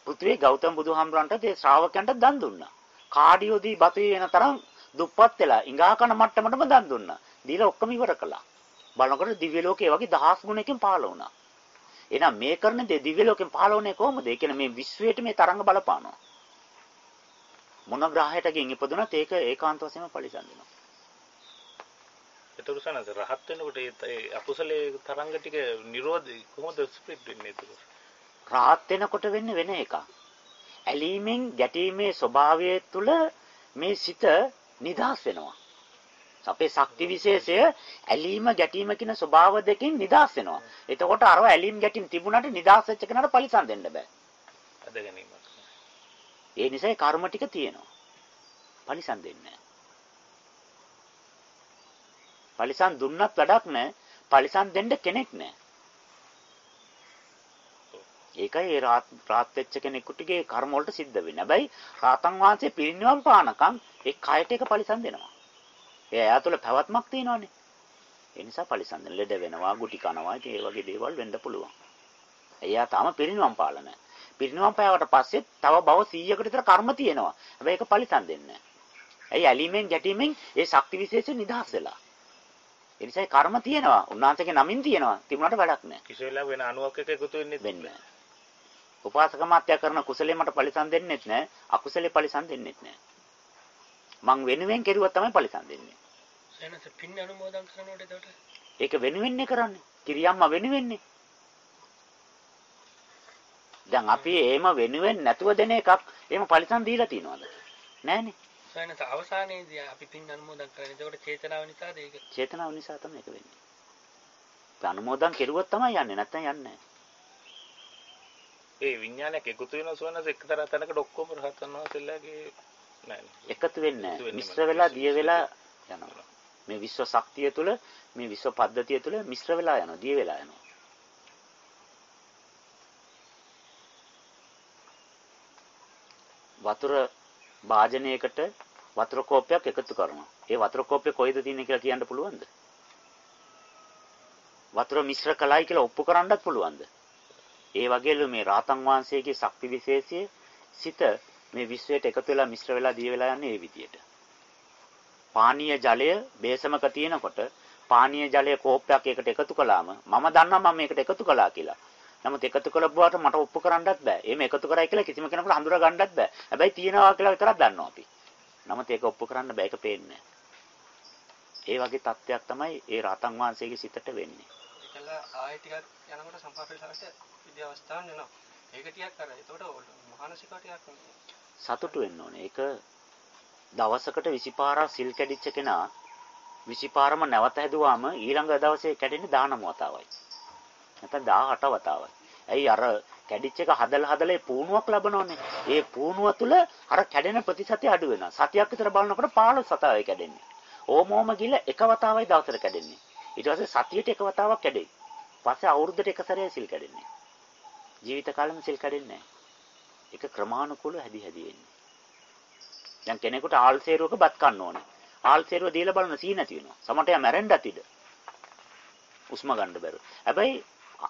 පෘථිවියේ ගෞතම බුදුහාමරන්ට ඒ ශ්‍රාවකයන්ට දන් දුන්නා. කාඩියෝදී බතේ වෙන තරම් දුප්පත් වෙලා ඉඟා කන මට්ටමටම දන් දුන්නා. දීලා ඔක්කොම ඉවර කළා. බලනකොට දිව්‍ය ලෝකයේ වගේ දහස් ගුණයකින් පහළ වුණා. එහෙනම් මේ කරන දේ දිව්‍ය ලෝකෙන් පහළවන්නේ කොහොමද? ඒ කියන්නේ මේ විශ්වයට මේ තරංග බලපානවා. මොන ග්‍රහයටකින් ඉපදුනත් ඒක ඒකාන්ත වශයෙන්ම පරිසම්දිනවා. ඒතර සනස රහත් වෙනකොට ඒ අකුසලයේ තරංග ටික නිරෝධ කොහොමද ස්ප්ලිට් වෙන්නේ ඒක? රහත් වෙනකොට වෙන්නේ වෙන එකක්. ඇලීමෙන් ගැටීමේ ස්වභාවය තුළ මේ සිත නිදහස් වෙනවා. අපේ ශක්ති විශේෂය ඇලීම ගැටීම කියන ස්වභාව දෙකෙන් නිදහස් වෙනවා. එතකොට අරව ඇලීම් ගැටීම් තිබුණාට නිදහස් වෙච්ච කෙනාට පරිසම් දෙන්න බෑ. අද ගැනීමක්. ඒ නිසා කර්ම ටික තියෙනවා. පරිසම් දෙන්නේ නැහැ. පරිසම් දුන්නත් වැඩක් නැහැ. පරිසම් දෙන්න කෙනෙක් නැහැ. ඒකයි ඒ රාත් රාත් වෙච්ච කෙනෙකුටගේ කර්ම වලට සිද්ධ වෙන්නේ. හැබැයි රාතන් වහන්සේ පිරිනිවන් පානකම් ඒ කයට එක පරිසම් දෙනවා. ඒ එයා තුළ පැවැත්මක් තියෙනවානේ. ඒ නිසා පරිසම්දෙන් ලෙඩ වෙනවා, ගුටි කනවා, ඒ වගේ දේවල් වෙන්න පුළුවන්. එයා තාම පිරිනිවන් පාලන. පිරිනිවන් පෑවට පස්සේ තව භව 100කට විතර කර්ම තියෙනවා. හැබැයි ඒක පරිසම් දෙන්නේ ඇයි ඇලීමෙන් ගැටීමෙන් ඒ ශක්ති විශේෂ නිදහස් වෙලා. ඒ නිසා කර්ම තියෙනවා. උන්වහන්සේගේ නමින් තියෙනවා. තිබුණාට වැඩක් නැහැ. කිසි වෙලාවක වෙන අණුවක් එක එකතු වෙන්නේ වෙන්නේ නැහැ. උපාසක මාත්‍ය කරන කුසලයේ මට පරිසම් දෙන්නෙත් නැහැ. අකුසලයේ පරිසම් දෙන්නෙත් නැහැ. මං වෙනුවෙන් කෙරුවා තමයි පරිසම් දෙන්නේ. එනස පින් අනුමෝදන් කරනකොට එතකොට ඒක වෙනුවෙන්නේ කරන්නේ. කිරියම්ම වෙනුවෙන්නේ. දැන් අපි එහෙම වෙනුවෙන් නැතුව දෙන එකක් එහෙම පරිසම් දීලා තියනවාද? නෑනේ. සයනස අවසානයේදී අපි පින් අනුමෝදන් කරන්නේ. එතකොට චේතනාව නිසාද ඒක? චේතනාව නිසා තමයි ඒක වෙන්නේ. අනුමෝදන් කෙරුවොත් තමයි යන්නේ නැත්නම් යන්නේ නැහැ. ඒ විඥානයක් එකතු වෙන සෝනස එක්තරා තැනකට ඔක්කොම රහතන් වහන්සේලාගේ නෑ එකතු වෙන්නේ. මිශ්‍ර වෙලා දිය වෙලා යනවා. මේ විශ්ව ශක්තිය තුළ මේ විශ්ව පද්ධතිය තුළ මිශ්‍ර වෙලා යනවා, දිය වෙලා යනවා. වතුර භාජනයකට වතුර කෝප්පයක් එකතු කරනවා. ඒ වතුර කෝප්පේ කොයිද තියෙන්නේ කියලා කියන්න පුළුවන්ද? වතුර මිශ්‍ර කළයි කියලා ඔප්පු කරන්නත් පුළුවන්ද? ඒ වගේලු මේ රාතන් වහන්සේගේ ශක්ති විශේෂය සිත මේ විශ්වයට එකතු වෙලා මිශ්‍ර වෙලා දිය වෙලා යන්නේ ඒ විදියට. පානීය ජලය බේසමක තියෙනකොට පානීය ජලය කෝප්පයක් එකට එකතු කළාම මම දන්නවා මම මේකට එකතු කළා කියලා. නමුත් එකතු කළපුවාට මට ඔප්පු කරන්නත් බෑ. එහෙම එකතු කරයි කියලා කිසිම කෙනෙකුට හඳුනා ගන්නත් බෑ. හැබැයි තියනවා කියලා විතරක් දන්නවා අපි. නමුත් ඒක ඔප්පු කරන්න බෑ. ඒක පේන්නේ ඒ වගේ තත්ත්වයක් තමයි ඒ රාතන් වහන්සේගේ සිතට වෙන්නේ. ඒකල ආයෙ ටිකක් යනකොට සම්පාපේලාවට විද්‍ය අවස්ථාවක් එනවා. ඒක ටිකක් අර ඒතකොට මානසික ටිකක් සතුටු වෙන්න ඕනේ. ඒක දවසකට 20 පාරක් සිල් කැඩිච්ච කෙනා 20 පාරම නැවත හැදුවාම ඊළඟ දවසේ කැඩෙන්නේ 19 වතාවයි. නැත්නම් 18 වතාවයි. ඇයි අර කැඩිච්ච එක හදලා හදලා පුණුවක් ලබනෝනේ. ඒ පුණුව තුල අර කැඩෙන ප්‍රතිශතය අඩු වෙනවා. සතියක් විතර බලනකොට 15 සතාවයි කැඩෙන්නේ. ඕම ඕම ගිල එක වතාවයි දවසට කැඩෙන්නේ. ඊට පස්සේ සතියට එක වතාවක් කැඩෙයි. පස්සේ අවුරුද්දට එක සැරේ සිල් කැඩෙන්නේ. ජීවිත කාලෙම සිල් කැඩෙන්නේ නැහැ. ඒක ක්‍රමානුකූලව හැදි හැදි එන්නේ. දැන් කෙනෙකුට ආල්සේරුවක බත් කන්න ඕනේ. ආල්සේරුව දීලා බලන සී නැති වෙනවා. සමහරට එයා මැරෙන්නත් ඉඩ. උස්ම ගන්න බැරුව. හැබැයි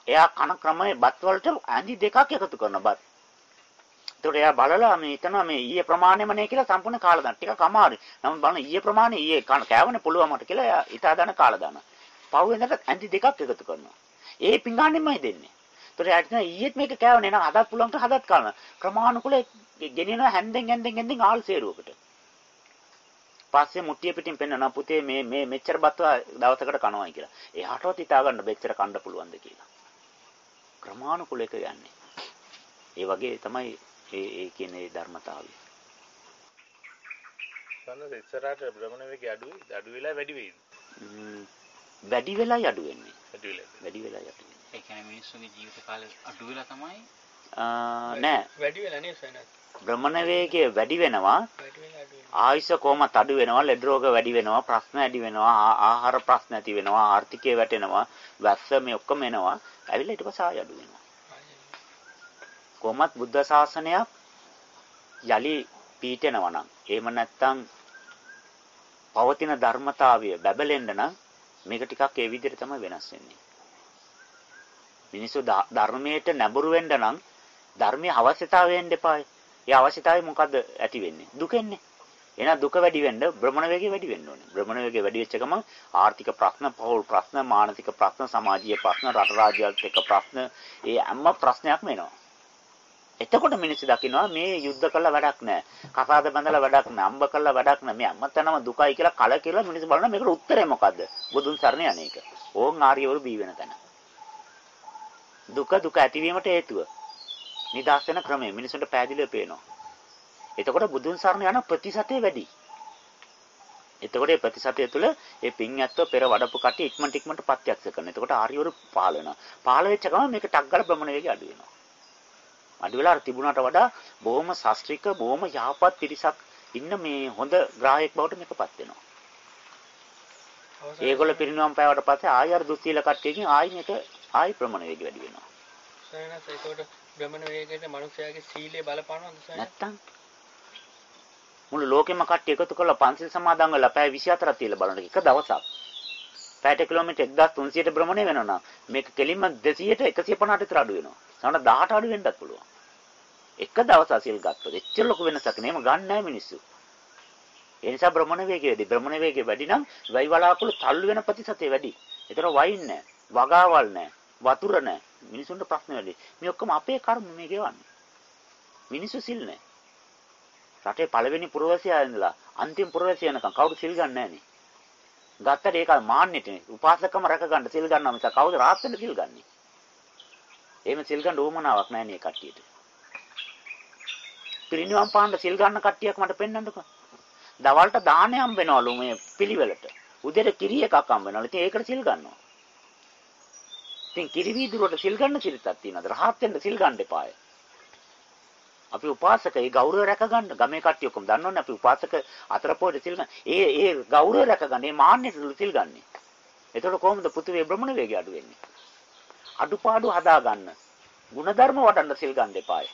එයා කන ක්‍රමයේ බත් වලට ඇඳි දෙකක් එකතු කරන බත්. ඒකට එයා බලලා මේ හිතනවා මේ ඊයේ ප්‍රමාණයම නේ කියලා සම්පූර්ණ කාලා දාන්න. ටිකක් අමාරුයි. නමුත් බලන්න ඊයේ ප්‍රමාණය ඊයේ කෑවනේ පුළුවන් මට කියලා එයා හිතා දාන කාලා දානවා. පහු වෙනකට ඇඳි දෙකක් එකතු කරනවා. ඒ පිංගානෙමයි දෙන්නේ. ඒතර යාට ඊයේත් මේක කෑවනේ නේද හදත් පුළුවන් ට හදත් කරනවා. ක්‍රමානුකූලව ගෙනියන හැන්දෙන් හැන්දෙන් හැන්දෙන් ආල් සේරුවකට. පස්සේ මුට්ටිය පිටින් පෙන්නන පුතේ මේ මේ මෙච්චර බත් දවසකට කනවායි කියලා. එයාටවත් හිතා ගන්න මෙච්චර කන්න පුළුවන්ද කියලා. ක්‍රමානුකූල එක යන්නේ. ඒ වගේ තමයි ඒ ඒ කියන්නේ ධර්මතාවය. සන්නද ඉස්සරහට භ්‍රමණ වේගය අඩුයි අඩු වෙලා වැඩි වෙයිද? වැඩි වෙලයි අඩු වෙන්නේ. වැඩි වෙලා. වැඩි වෙලයි අඩු වෙන්නේ. ඒ කියන්නේ මිනිස්සුගේ ජීවිත කාලය අඩු වෙලා තමයි නෑ වැඩි වෙලා නේ සයනත්. භ්‍රමණ වේගය වැඩි වෙනවා වැඩි වෙලා අඩු වෙනවා. ආයුෂ කොහොමත් අඩු වෙනවා ලෙඩ රෝග වැඩි වෙනවා ප්‍රශ්න වැඩි වෙනවා ආහාර ප්‍රශ්න ඇති වෙනවා ආර්ථිකය වැටෙනවා වැස්ස මේ ඔක්කොම එනවා ඇවිල්ලා ඊට පස්සේ ආය අඩු වෙනවා කොහොමත් බුද්ධ ශාසනයක් යලි පීඨෙනවා නම් එහෙම නැත්නම් පවතින ධර්මතාවය බැබලෙන්න නම් මේක ටිකක් ඒ විදිහට තමයි වෙනස් වෙන්නේ මිනිස්සු ධර්මයට නැඹුරු වෙන්න නම් ධර්මයේ අවශ්‍යතාවයෙන් දෙපායි. ඒ අවශ්‍යතාවය මොකද්ද ඇති වෙන්නේ? දුකෙන්නේ. එහෙනම් දුක වැඩි වෙන්න භ්‍රමණ වේගය වැඩි වෙන්න ඕනේ. භ්‍රමණ වේගය වැඩි වෙච්ච ගමන් ආර්ථික ප්‍රශ්න, පෞල් ප්‍රශ්න, මානසික ප්‍රශ්න, සමාජීය ප්‍රශ්න, රට රාජ්‍යයත් එක්ක ප්‍රශ්න, ඒ හැම ප්‍රශ්නයක්ම එනවා. එතකොට මිනිස්සු දකිනවා මේ යුද්ධ කළා වැඩක් නැහැ. කසාද බඳලා වැඩක් නැහැ. අම්බ කළා වැඩක් නැහැ. මේ අම්මතනම දුකයි කියලා කල කියලා මිනිස්සු බලන මේකට උත්තරේ මොකද්ද? බුදුන් සරණ යන්නේක. ඕන් ආර්යවරු බී වෙන තැන. දුක දුක ඇතිවීමට හේතුව. නිදාස් වෙන ක්‍රමය මිනිසුන්ට පැහැදිලිව පේනවා. එතකොට බුදුන් සරණ යන ප්‍රතිශතය වැඩි. එතකොට මේ ප්‍රතිශතය තුළ මේ පින් ඇත්තෝ පෙර වඩපු කටි ඉක්මනට ඉක්මනට ප්‍රත්‍යක්ෂ කරනවා. එතකොට ආර්යවරු පහළ වෙනවා. පහළ වෙච්ච ගමන් මේක ටක් ගාලා භ්‍රමණ වේගය අඩු වෙනවා. අඩු වෙලා තිබුණාට වඩා බොහොම ශාස්ත්‍රික බොහොම යහපත් පිරිසක් ඉන්න මේ හොඳ ග්‍රාහකයෙක් බවට මේකපත් වෙනවා. ඒගොල්ල පිරිනුවම් පෑවට පස්සේ ආයෙ අර දුස්සීල කට්ටියකින් ආයෙ මේක ආයෙ ප්‍රමාණ වේගය වැඩි වෙනවා. සයනත් ඒකට භ්‍රමණ වේගයට මනුස්සයාගේ සීලය බලපානවද සයනත්? නැත්තම් මුළු ලෝකෙම කට්ටිය එකතු කරලා පන්සිල් සමාදන් වෙලා පැය 24ක් තියලා බලන එක දවසක්. පැයට කිලෝමීටර් 1300ට භ්‍රමණය වෙනවා නම් මේක කෙලින්ම 200ට 150ට විතර අඩු වෙනවා. සමහර 18 අඩු වෙන්නත් පුළුවන්. එක දවස් අසිල් ගත්තොත් එච්චර ලොකු වෙනසක් නෙමෙයි ගන්න නැහැ මිනිස්සු. ඒ නිසා භ්‍රමණ වේගය වැඩි. භ්‍රමණ වේගය වැඩි නම් වැයි වලාකුළු තල්ලු වෙන ප්‍රතිශතය වැඩි. ඒතර වයින් නැහැ. වගාවල් නැහැ. වතුර නැහැ. මිනිසුන්ට ප්‍රශ්න වැඩි. මේ ඔක්කොම අපේ කර්ම මේ ගෙවන්නේ. මිනිස්සු සිල් නැහැ. රටේ පළවෙනි පුරවැසියා ඉඳලා අන්තිම පුරවැසියා යනකම් කවුරු සිල් ගන්න නැහනේ. ගත්තට ඒක මාන්නෙට නේ. උපාසකම රැක ගන්න සිල් ගන්නවා මිස කවුද රාත් වෙන්න සිල් ගන්නේ? එහෙම සිල් ගන්න ඕමනාවක් නැහැ නේ කට්ටියට. පිරිනිවන් පාන්න සිල් ගන්න කට්ටියක් මට පෙන්වන්නකෝ. දවල්ට දාහනේ හම්බ වෙනවලු මේ පිළිවෙලට. උදේට කිරි එකක් හම්බ වෙනවලු. ඉතින් ඒකට සිල් ගන්නවා. ඉතින් කිරි වීදුරුවට සිල් ගන්න සිරිතක් තියෙනවද? රහත් වෙන්න සිල් ගන්න එපාය. අපි උපාසකයි ගෞරවය රැක ගන්න ගමේ කට්ටිය ඔක්කොම දන්නවනේ අපි උපාසක අතර පොඩි සිල් ගන්න. ඒ ඒ ගෞරවය රැක ගන්න. මේ මාන්නෙට සිල් ගන්න. එතකොට කොහොමද පෘථිවියේ භ්‍රමණ වේගය අඩු වෙන්නේ? අඩුපාඩු හදා ගන්න. ಗುಣධර්ම වඩන්න සිල් ගන්න එපාය.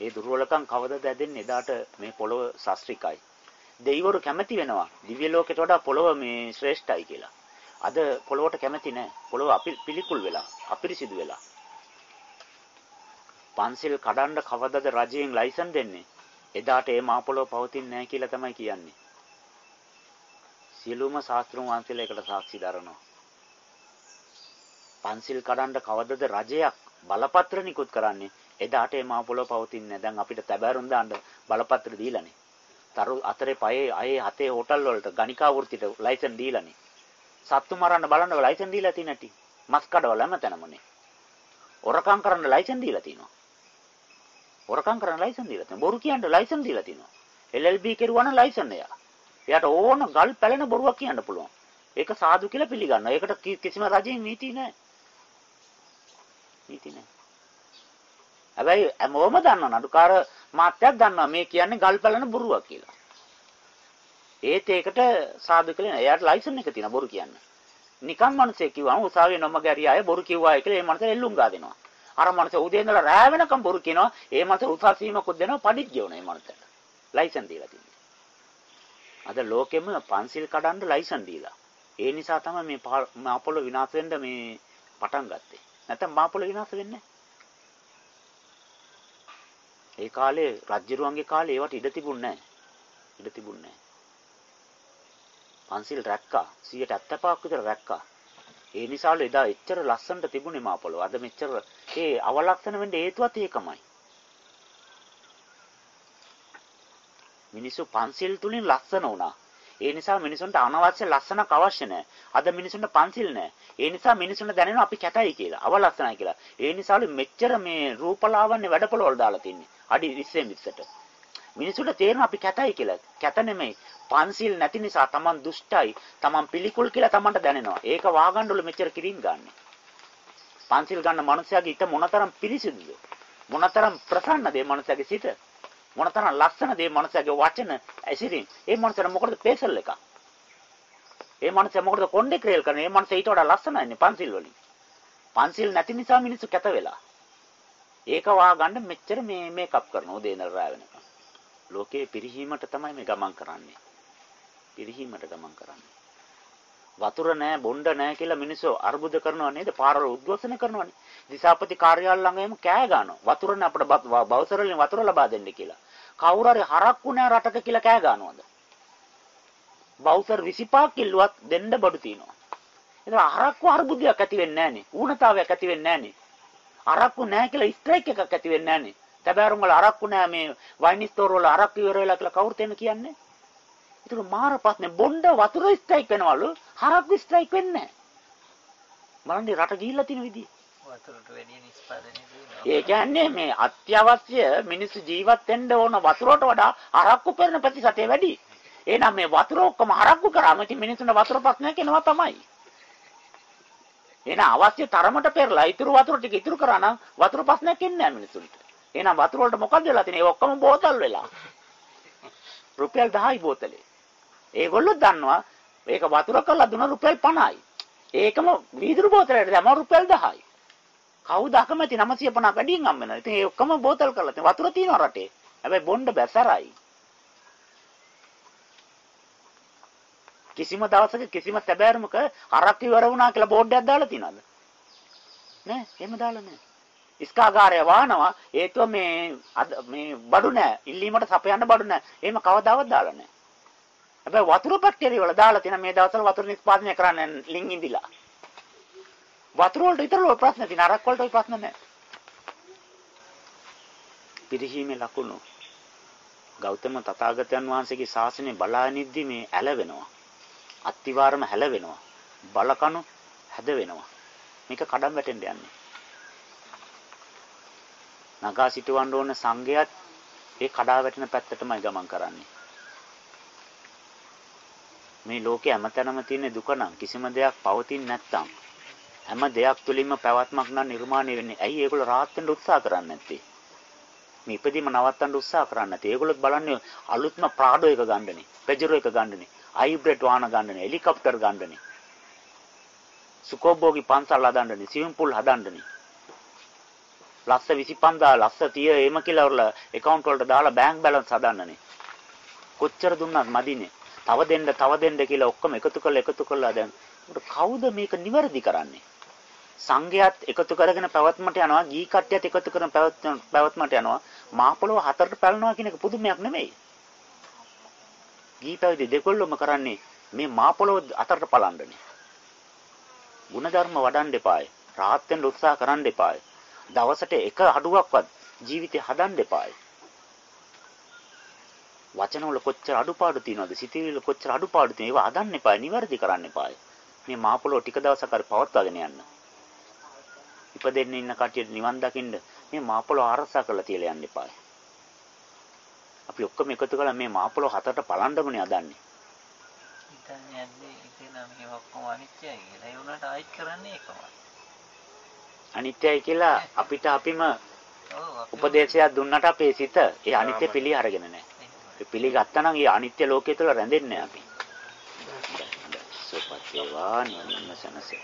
ඒ දුර්වලකම් කවදද ඇදෙන්නේ? එදාට මේ පොළොව ශාස්ත්‍රිකයි. දෙවිවරු කැමති වෙනවා. දිව්‍ය ලෝකයට වඩා පොළොව මේ ශ්‍රේෂ්ඨයි කියලා. අද පොළොවට කැමති නැහැ. පොළොව අපි පිළිකුල් වෙලා, අපිරිසිදු වෙලා. පන්සිල් කඩන්න කවදද රජයෙන් ලයිසන් දෙන්නේ? එදාට ඒ මහ පොළොව පවතින්නේ නැහැ කියලා තමයි කියන්නේ. සියලුම ශාස්ත්‍රුන් වහන්සේලා ඒකට සාක්ෂි දරනවා. පන්සිල් කඩන්න කවදද රජයක් බලපත්‍ර නිකුත් කරන්නේ? එදාට ඒ මහ පොළොව පවතින්නේ නැහැ. දැන් අපිට තැබෑරුම් දාන්න බලපත්‍ර දීලානේ. තරු අතරේ පයේ අයේ හතේ හෝටල් වලට ගණිකා වෘත්තිට ලයිසන් දීලානේ. සත්තු මරන්න බලන්න ලයිසන් දීලා තියෙන ඇති. මස් කඩවල හැමතැනමනේ. හොරකම් කරන්න ලයිසන් දීලා තිනවා. හොරකම් කරන්න ලයිසන් දීලා තියෙනවා. බොරු කියන්න ලයිසන් දීලා තිනවා. LLB කෙරුවා නම් ලයිසන් එයා. එයාට ඕන ගල් පැලෙන බොරුවක් කියන්න පුළුවන්. ඒක සාදු කියලා පිළිගන්නවා. ඒකට කිසිම රජයෙන් නීති නැහැ. නීති නැහැ. හැබැයි හැමෝම දන්නවා නඩුකාර මාත්‍යක් දන්නවා මේ කියන්නේ ගල් පැලෙන බොරුවක් කියලා. ඒත් ඒකට සාදු කියලා එයාට ලයිසන් එක තියෙනවා බොරු කියන්න. නිකන් මිනිස්සෙක් කිව්වම උසාවියේ නොමග ඇරිය අය බොරු කිව්වායි කියලා ඒ මනස එල්ලුම් ගා දෙනවා. අර මනස උදේ ඉඳලා රෑ වෙනකම් බොරු කියනවා. ඒ මනස උසස් වීමකුත් දෙනවා පඩිත් ගෙවනවා ඒ මනසට. ලයිසන් දීලා තියෙනවා. අද ලෝකෙම පන්සිල් කඩන්න ලයිසන් දීලා. ඒ නිසා තමයි මේ මාපොළ විනාශ වෙන්න මේ පටන් ගත්තේ. නැත්නම් මාපොළ විනාශ වෙන්නේ ඒ කාලේ රජ්ජරුවන්ගේ කාලේ ඒවට ඉඩ තිබුණේ නැහැ. ඉඩ තිබුණේ නැහැ. පන්සිල් රැක්කා 175ක් විතර රැක්කා. ඒ නිසාලු එදා එච්චර ලස්සනට තිබුණේ මාපොළොව. අද මෙච්චර ඒ අවලක්ෂණ වෙන්න හේතුවත් ඒකමයි. මිනිස්සු පන්සිල් තුලින් ලස්සන වුණා. ඒ නිසා මිනිසුන්ට අනවශ්‍ය ලස්සනක් අවශ්‍ය නැහැ. අද මිනිසුන්ට පන්සිල් නැහැ. ඒ නිසා මිනිසුන්ට දැනෙනවා අපි කැතයි කියලා, අවලස්සනයි කියලා. ඒ නිසාලු මෙච්චර මේ රූපලාවන්‍ය වැඩපොළවල් දාලා තින්නේ. අඩි 20 20ට. මිනිසුන්ට තේරෙනවා අපි කැතයි කියලා. කැත නෙමෙයි. පන්සිල් නැති නිසා Taman දුෂ්ටයි, Taman පිළිකුල් කියලා Tamanට දැනෙනවා. ඒක වාගණ්ඩවල මෙච්චර කිරින් ගන්න. පන්සිල් ගන්න මනුස්සයාගේ හිත මොනතරම් පිරිසිදුද? මොනතරම් ප්‍රසන්නද මේ මනුස්සයාගේ සිත? මොනතරම් ලස්සනද මේ මනුස්සයාගේ වචන ඇසිරින්? ඒ මනුස්සයා මොකටද පේසල් එක? ඒ මනුස්සයා මොකටද කොණ්ඩේ ක්‍රේල් කරන්නේ? මේ මනුස්සයා ඊට වඩා ලස්සනයිනේ පන්සිල් වලින්. පන්සිල් නැති නිසා මිනිස්සු කැත වෙලා. ඒක වාගන්න මෙච්චර මේ මේකප් කරනවා උදේ ඉඳලා රාව වෙනකම්. ලෝකේ පිරිහීමට තමයි මේ ගමන් කරන්නේ. පිරිහීමට ගමන් කරන්නේ. වතුර නැහැ, බොණ්ඩ නැහැ කියලා මිනිස්සු අර්බුද කරනවා නේද? පාරවල උද්ඝෝෂණ කරනවානේ. දිසාපති කාර්යාල ළඟ එම කෑ ගන්නවා. වතුර නැහැ අපිට බවසර වලින් වතුර ලබා දෙන්න කියලා. කවුරු හරි හරක්කු නැහැ රටක කියලා කෑ ගන්නවද? බවුසර් 25ක් කිල්ලුවත් දෙන්න බඩු තියනවා. එතන හරක්කු අර්බුදයක් ඇති වෙන්නේ නැහනේ. ඌනතාවයක් ඇති වෙන්නේ නැහනේ. අරක්කු නැහැ කියලා ස්ට්‍රයික් එකක් ඇති වෙන්නේ නැහනේ. තැබෑරුම් වල අරක්කු නැහැ මේ වයින් ස්ටෝර් වල අරක්කු ඉවර වෙලා කියලා කවුරුත් එන්න කියන්නේ. ඒක මාර ප්‍රශ්නේ බොණ්ඩ වතුර ස්ට්‍රයික් වෙනවලු හරක්කු ස්ට්‍රයික් වෙන්නේ නැහැ. බලන්න රට ගිහිල්ලා තියෙන විදිය. වතුරට වැඩි නිෂ්පාදනය ඒ කියන්නේ මේ අත්‍යවශ්‍ය මිනිස්සු ජීවත් වෙන්න ඕන වතුරට වඩා අරක්කු පෙරන ප්‍රතිශතය වැඩි. එහෙනම් මේ වතුර ඔක්කොම අරක්කු කරාම ඉතින් මිනිස්සුන්ට වතුර ප්‍රශ්නයක් එනවා තමයි. එහෙනම් අවශ්‍ය තරමට පෙරලා ඉතුරු වතුර ටික ඉතුරු කරා නම් වතුර ප්‍රශ්නයක් එන්නේ නැහැ මිනිස්සුන්ට. එහෙනම් වතුර වලට මොකක්ද වෙලා තියෙන්නේ? ඒ ඔක්කොම බෝතල් වෙලා. රුපියල් 10යි බෝතලේ. ඒගොල්ලෝ දන්නවා මේක වතුර කරලා දුන්න රුපියල් 50යි. ඒකම වීදුරු බෝතලයට දැම්ම රුපියල් 10යි. කවුද අකමැති 950 වැඩියෙන් හම්බ වෙනවා. ඉතින් ඒ ඔක්කොම බෝතල් කරලා තියෙන වතුර තියෙනවා රටේ. හැබැයි බොණ්ඩ බැසරයි. කිසිම දවසක කිසිම සැබෑරුමක අරක් ඉවර වුණා කියලා බෝඩ් එකක් දාලා තියනවද? නෑ, එහෙම දාලා නෑ. ඉස්කාගාරය වහනවා හේතුව මේ මේ බඩු නෑ. ඉල්ලීමට සපයන්න බඩු නෑ. එහෙම කවදාවත් දාලා නෑ. හැබැයි වතුර පැක්ටරිය වල දාලා තියෙන මේ දවස්වල වතුර නිෂ්පාදනය කරන්න ලිං ඉඳිලා. වතුර වලට විතර ඔය ප්‍රශ්න තියෙන අරක් වලට ඔය ප්‍රශ්න නෑ. පිරිහීමේ ලකුණු ගෞතම තථාගතයන් වහන්සේගේ ශාසනය බලානිද්දි මේ ඇලවෙනවා. අත්තිවාරම හැලවෙනවා. බලකණු හැද වෙනවා. මේක කඩම් වැටෙන්න යන්නේ. නගා සිටවන්න ඕන සංඝයාත් ඒ කඩා වැටෙන පැත්තටමයි ගමන් කරන්නේ. මේ ලෝකේ හැමතැනම තියෙන දුක නම් කිසිම දෙයක් පවතින්නේ නැත්තම් හැම දෙයක් තුළින්ම පැවැත්මක් නම් නිර්මාණය වෙන්නේ. ඇයි ඒගොල්ලෝ rahat වෙන්න උත්සාහ කරන්නේ නැත්තේ? මේ ඉපදීම නවත්තන්න උත්සාහ කරන්නේ නැත්තේ. ඒගොල්ලොත් බලන්නේ අලුත්ම ප්‍රාඩෝ එක ගන්නනේ, පෙජරෝ එක ගන්නනේ, හයිබ්‍රිඩ් වාහන ගන්නනේ, හෙලිකොප්ටර් ගන්නනේ. සුකෝබෝගි පන්සල් හදන්නනේ, ස්විමින් pool හදන්නනේ. ලස්ස 25000 ලස්ස 30 එම කියලා වල account වලට දාලා bank balance හදන්නනේ. කොච්චර දුන්නත් මදිනේ. තව දෙන්න තව දෙන්න කියලා ඔක්කොම එකතු කරලා එකතු කරලා දැන් කවුද මේක නිවැරදි කරන්නේ? සංඝයාත් එකතු කරගෙන පැවැත්මට යනවා, ගී කට්ටියත් එකතු කරගෙන පැවැත්මට යනවා. මාපොළොව හතරට පැලනවා කියන එක පුදුමයක් නෙමෙයි. ගී පැවිදි දෙකොල්ලම කරන්නේ මේ මාපොළොව අතරට පලන්නනේ. ಗುಣධර්ම වඩන්න එපායි. රාහත් වෙන්න උත්සාහ කරන්න එපායි. දවසට එක අඩුවක්වත් ජීවිතේ හදන්න එපායි. වචනවල කොච්චර අඩුපාඩු තියෙනවද? සිතවිලිවල කොච්චර අඩුපාඩු තියෙනවද? ඒවා හදන්න එපා, නිවැරදි කරන්න එපා. මේ මහ පොළොව ටික දවසක් හරි පවත්වාගෙන යන්න. ඉපදෙන්න ඉන්න කටියට නිවන් දකින්න මේ මහ පොළොව ආරසා කරලා තියලා යන්න එපා. අපි ඔක්කොම එකතු කරලා මේ මහ පොළොව හතරට පලන්නමනේ හදන්නේ. හිතන්නේ නැද්ද ඉතින් මේ ඔක්කොම අනිත්‍යයි කියලා. ඒ උනාට ආයිත් කරන්නේ ඒකම. අනිත්‍යයි කියලා අපිට අපිම උපදේශයක් දුන්නට අපේ සිත ඒ අනිත්‍ය පිළි අරගෙන නැහැ. ඒ පිළිගත්තා නම් ඒ අනිත්‍ය ලෝකයේ තුල රැඳෙන්නේ නැහැ අපි. සුපත් වේවා නිවන සනසේ.